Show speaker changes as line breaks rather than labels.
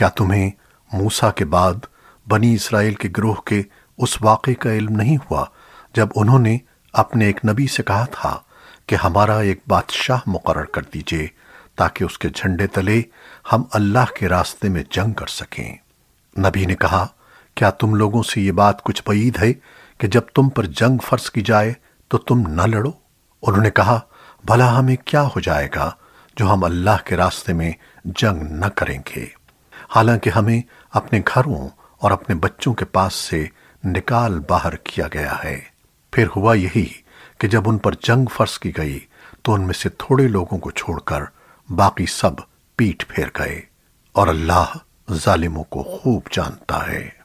کیا تمہیں موسیٰ کے بعد بنی اسرائیل کے گروہ کے اس واقعے کا علم نہیں ہوا جب انہوں نے اپنے ایک نبی سے کہا تھا کہ ہمارا ایک بادشاہ مقرر کر دیجیے تاکہ اس کے جھنڈے تلے ہم اللہ کے راستے میں جنگ کر سکیں۔ نبی نے کہا، کیا تم لوگوں سے یہ بات کچھ بعید ہے کہ جب تم پر جنگ فرض کی جائے تو تم نہ لڑو؟ انہوں نے کہا، بھلا ہمیں کیا ہو جائے گا جو ہم اللہ کے راستے میں جنگ نہ کریں گے؟ حالانکہ ہمیں اپنے گھروں اور اپنے بچوں کے پاس سے نکال باہر کیا گیا ہے۔ پھر ہوا یہی کہ جب ان پر جنگ فرض کی گئی تو ان میں سے تھوڑے لوگوں کو چھوڑ کر باقی سب پیٹ پھیر گئے اور اللہ ظالموں کو خوب جانتا ہے۔